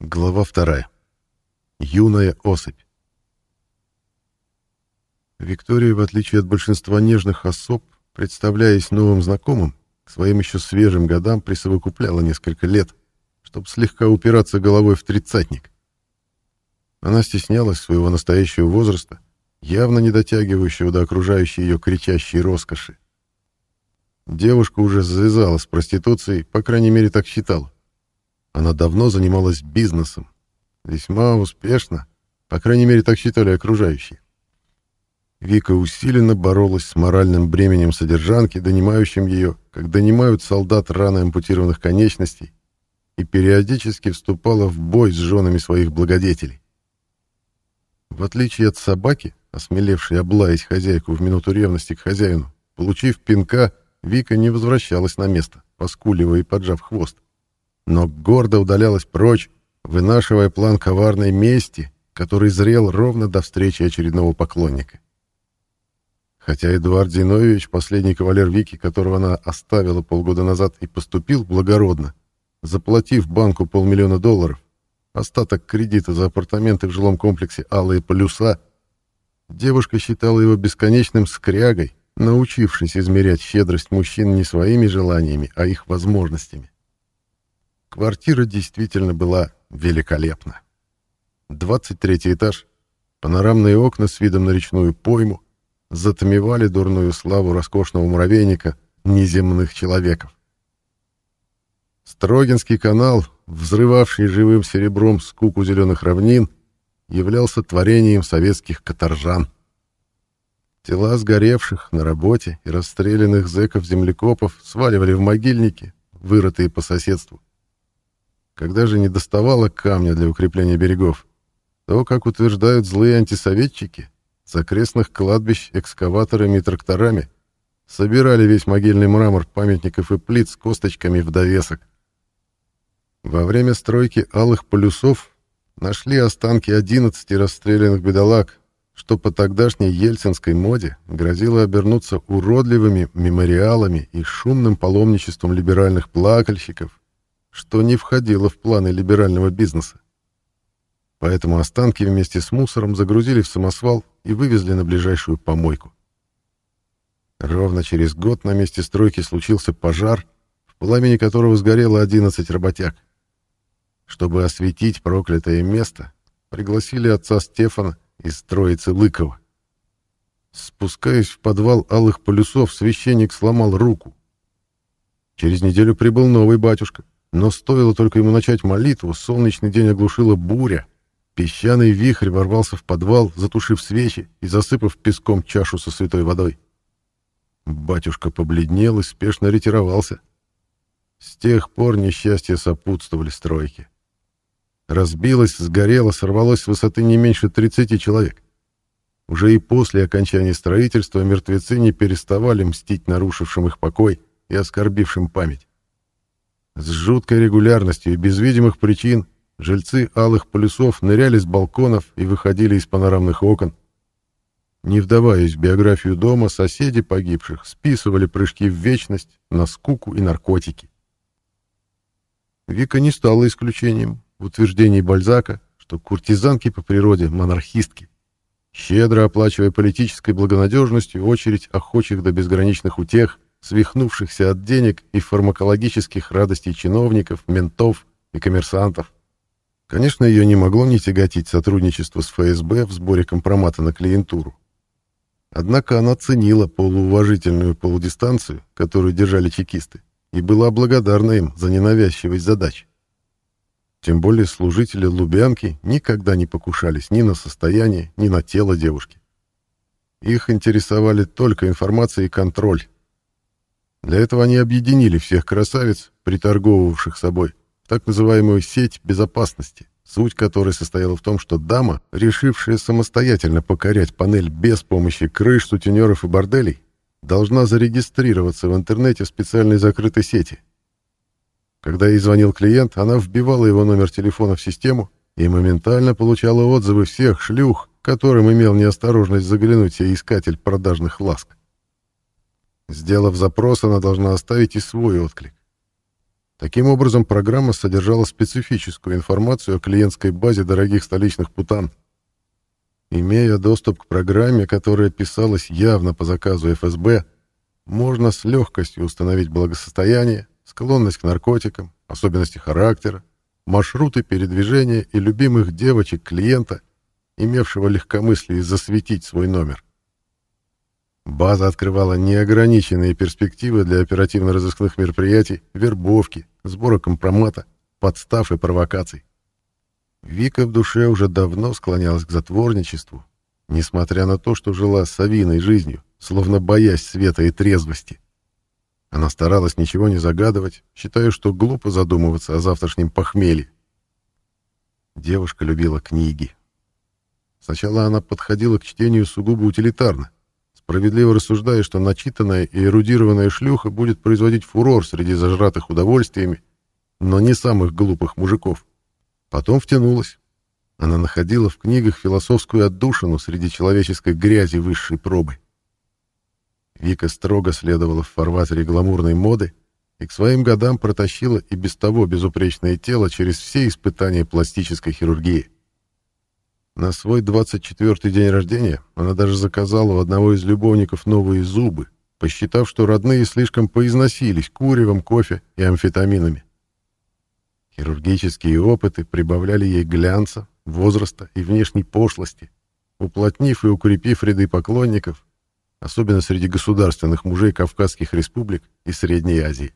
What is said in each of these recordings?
Глава вторая. Юная особь. Виктория, в отличие от большинства нежных особ, представляясь новым знакомым, к своим еще свежим годам присовокупляла несколько лет, чтобы слегка упираться головой в тридцатник. Она стеснялась своего настоящего возраста, явно не дотягивающего до окружающей ее кричащей роскоши. Девушка уже завязала с проституцией, по крайней мере, так считала. Она давно занималась бизнесом. Весьма успешно, по крайней мере, так считали окружающие. Вика усиленно боролась с моральным бременем содержанки, донимающим ее, как донимают солдат рано ампутированных конечностей, и периодически вступала в бой с женами своих благодетелей. В отличие от собаки, осмелевшей облаять хозяйку в минуту ревности к хозяину, получив пинка, Вика не возвращалась на место, поскуливая и поджав хвост, но гордо удалялась прочь, вынашивая план коварной мести, который зрел ровно до встречи очередного поклонника. Хотя Эдуард Зиновьевич, последний кавалер Вики, которого она оставила полгода назад, и поступил благородно, заплатив банку полмиллиона долларов, остаток кредита за апартаменты в жилом комплексе «Алые полюса», девушка считала его бесконечным скрягой, научившись измерять щедрость мужчин не своими желаниями, а их возможностями. Квартира действительно была великолепна. 23 этаж, панорамные окна с видом на речную пойму, затмевали дурную славу роскошного муравейника неземных человеков. Строгинский канал, взрывавший живым серебром скуку зеленых равнин, являлся творением советских каторжан. Тела сгоревших на работе и расстрелянных зэков-землекопов сваливали в могильники, вырытые по соседству. Когда же не доставало камня для укрепления берегов, то, как утверждают злые антисоветчики, с окрестных кладбищ экскаваторами и тракторами собирали весь могильный мрамор памятников и плит с косточками в довесок. Во время стройки алых полюсов нашли останки 11 расстрелянных бедолаг, что по тогдашней ельцинской моде грозило обернуться уродливыми мемориалами и шумным паломничеством либеральных плакальщиков, что не входило в планы либерального бизнеса. Поэтому останки вместе с мусором загрузили в самосвал и вывезли на ближайшую помойку. Ровно через год на месте стройки случился пожар, в пламени которого сгорело 11 работяг. Чтобы осветить проклятое место, пригласили отца Стефана из троицы Лыкова. Спускаясь в подвал алых полюсов, священник сломал руку. Через неделю прибыл новый батюшка, но стоило только ему начать молитву, солнечный день оглушила буря — Песчаный вихрь ворвался в подвал, затушив свечи и засыпав песком чашу со святой водой. Батюшка побледнел и спешно ретировался. С тех пор несчастья сопутствовали стройке. Разбилось, сгорело, сорвалось с высоты не меньше 30 человек. Уже и после окончания строительства мертвецы не переставали мстить нарушившим их покой и оскорбившим память. С жуткой регулярностью и без видимых причин Жильцы алых полюсов ныряли с балконов и выходили из панорамных окон. Не вдаваясь в биографию дома, соседи погибших списывали прыжки в вечность на скуку и наркотики. Вика не стала исключением в утверждении Бальзака, что куртизанки по природе монархистки, щедро оплачивая политической благонадежностью очередь охочих до безграничных утех, свихнувшихся от денег и фармакологических радостей чиновников, ментов и коммерсантов. Конечно, ее не могло не тяготить сотрудничество с ФСБ в сборе компромата на клиентуру. Однако она ценила полууважительную полудистанцию, которую держали чекисты, и была благодарна им за ненавязчивость задач. Тем более служители Лубянки никогда не покушались ни на состояние, ни на тело девушки. Их интересовали только информация и контроль. Для этого они объединили всех красавиц, приторговывавших собой, так называемую сеть безопасности, суть которой состояла в том, что дама, решившая самостоятельно покорять панель без помощи крыш, сутенеров и борделей, должна зарегистрироваться в интернете в специальной закрытой сети. Когда ей звонил клиент, она вбивала его номер телефона в систему и моментально получала отзывы всех шлюх, которым имел неосторожность заглянуть сей искатель продажных ласк. Сделав запрос, она должна оставить и свой отклик. Таким образом, программа содержала специфическую информацию о клиентской базе дорогих столичных путан. Имея доступ к программе, которая писалась явно по заказу ФСБ, можно с легкостью установить благосостояние, склонность к наркотикам, особенности характера, маршруты передвижения и любимых девочек клиента, имевшего легкомыслие засветить свой номер. База открывала неограниченные перспективы для оперативно-розыскных мероприятий, вербовки, сбора компромата, подстав и провокаций. Вика в душе уже давно склонялась к затворничеству, несмотря на то, что жила совиной жизнью, словно боясь света и трезвости. Она старалась ничего не загадывать, считая, что глупо задумываться о завтрашнем похмелье. Девушка любила книги. Сначала она подходила к чтению сугубо утилитарно, справедливо рассуждая, что начитанная и эрудированная шлюха будет производить фурор среди зажратых удовольствиями, но не самых глупых мужиков. Потом втянулась. Она находила в книгах философскую отдушину среди человеческой грязи высшей пробы. Вика строго следовала в фарватере гламурной моды и к своим годам протащила и без того безупречное тело через все испытания пластической хирургии. На свой 24-й день рождения она даже заказала у одного из любовников новые зубы, посчитав, что родные слишком поизносились куревом, кофе и амфетаминами. Хирургические опыты прибавляли ей глянца, возраста и внешней пошлости, уплотнив и укрепив ряды поклонников, особенно среди государственных мужей Кавказских республик и Средней Азии.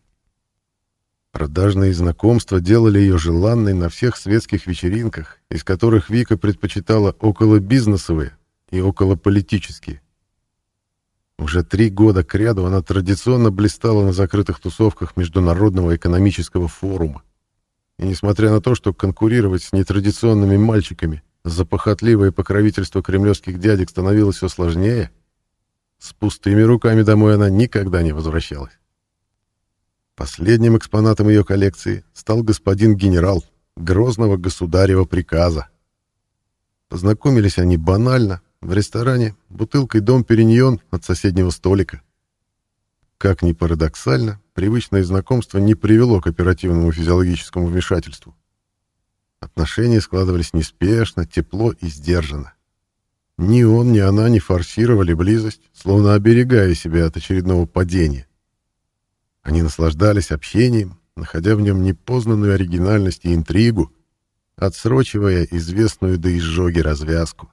Продажные знакомства делали ее желанной на всех светских вечеринках, из которых Вика предпочитала около бизнесовые и около политические. Уже три года кряду она традиционно блистала на закрытых тусовках Международного экономического форума. И несмотря на то, что конкурировать с нетрадиционными мальчиками за похотливое покровительство кремлевских дядек становилось все сложнее, с пустыми руками домой она никогда не возвращалась. Последним экспонатом ее коллекции стал господин генерал грозного государева приказа. Познакомились они банально, в ресторане, бутылкой «Дом Периньон» от соседнего столика. Как ни парадоксально, привычное знакомство не привело к оперативному физиологическому вмешательству. Отношения складывались неспешно, тепло и сдержанно. Ни он, ни она не форсировали близость, словно оберегая себя от очередного падения. Они наслаждались общением, находя в нем непознанную оригинальность и интригу, отсрочивая известную до изжоги развязку.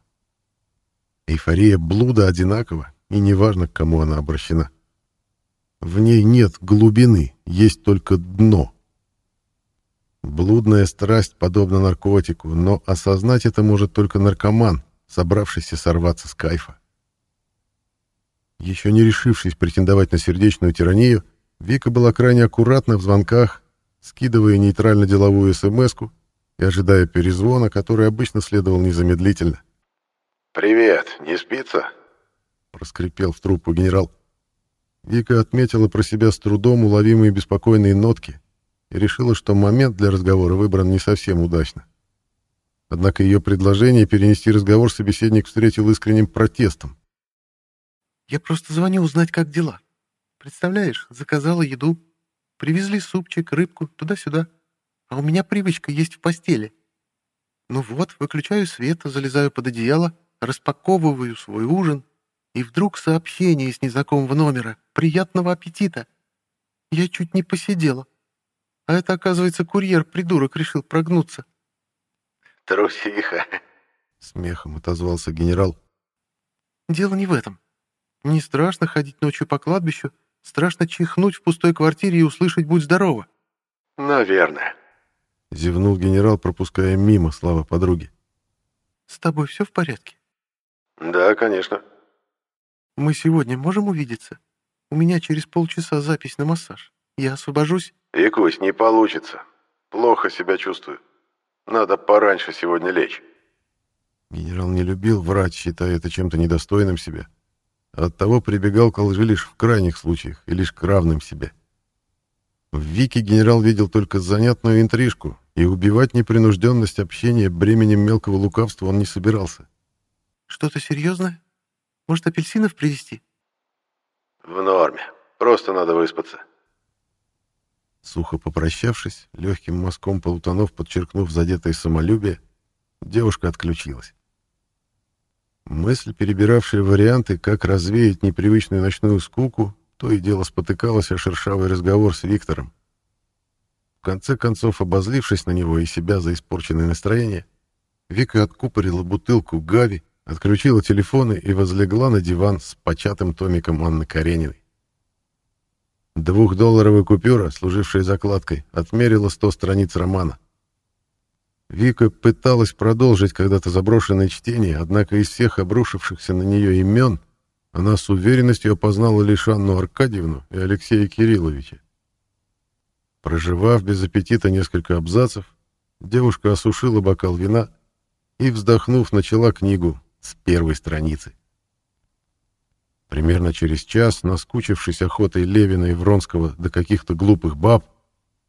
Эйфория блуда одинакова, и неважно, к кому она обращена. В ней нет глубины, есть только дно. Блудная страсть подобна наркотику, но осознать это может только наркоман, собравшийся сорваться с кайфа. Еще не решившись претендовать на сердечную тиранию, Вика была крайне аккуратна в звонках, скидывая нейтрально-деловую смс и ожидая перезвона, который обычно следовал незамедлительно. «Привет, не спится?» — проскрипел в трубку генерал. Вика отметила про себя с трудом уловимые беспокойные нотки и решила, что момент для разговора выбран не совсем удачно. Однако ее предложение перенести разговор собеседник встретил искренним протестом. «Я просто звоню узнать, как дела», Представляешь, заказала еду, привезли супчик, рыбку, туда-сюда. А у меня привычка есть в постели. Ну вот, выключаю свет, залезаю под одеяло, распаковываю свой ужин, и вдруг сообщение с незнакомого номера. «Приятного аппетита!» Я чуть не посидела. А это, оказывается, курьер-придурок решил прогнуться. «Трусиха!» — смехом отозвался генерал. «Дело не в этом. Не страшно ходить ночью по кладбищу, Страшно чихнуть в пустой квартире и услышать «Будь здорова». «Наверное», — зевнул генерал, пропуская мимо слова подруги. «С тобой все в порядке?» «Да, конечно». «Мы сегодня можем увидеться? У меня через полчаса запись на массаж. Я освобожусь?» «Викусь, не получится. Плохо себя чувствую. Надо пораньше сегодня лечь». Генерал не любил врать, считая это чем-то недостойным себя. Оттого прибегал к лжи лишь в крайних случаях и лишь к равным себе. В Вике генерал видел только занятную интрижку, и убивать непринужденность общения бременем мелкого лукавства он не собирался. «Что-то серьезное? Может, апельсинов привезти?» «В норме. Просто надо выспаться». Сухо попрощавшись, легким мазком полутонов подчеркнув задетое самолюбие, девушка отключилась. Мысль, перебиравшая варианты, как развеять непривычную ночную скуку, то и дело спотыкалась о шершавый разговор с Виктором. В конце концов, обозлившись на него и себя за испорченное настроение, Вика откупорила бутылку Гави, отключила телефоны и возлегла на диван с початым томиком Анны Карениной. Двухдолларовая купюра, служившая закладкой, отмерила сто страниц романа. Вика пыталась продолжить когда-то заброшенное чтение, однако из всех обрушившихся на нее имен она с уверенностью опознала лишь Анну Аркадьевну и Алексея Кирилловича. Проживав без аппетита несколько абзацев, девушка осушила бокал вина и, вздохнув, начала книгу с первой страницы. Примерно через час, наскучившись охотой Левина и Вронского до каких-то глупых баб,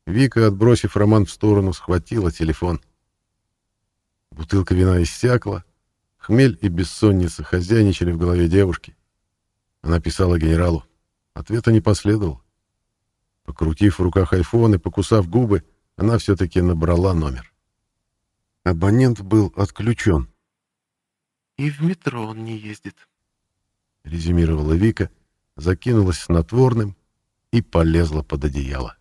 Вика, отбросив роман в сторону, схватила телефон. Бутылка вина иссякла, хмель и бессонница хозяйничали в голове девушки. Она писала генералу. Ответа не последовало. Покрутив в руках айфон и покусав губы, она все-таки набрала номер. Абонент был отключен. «И в метро он не ездит», — резюмировала Вика, закинулась снотворным и полезла под одеяло.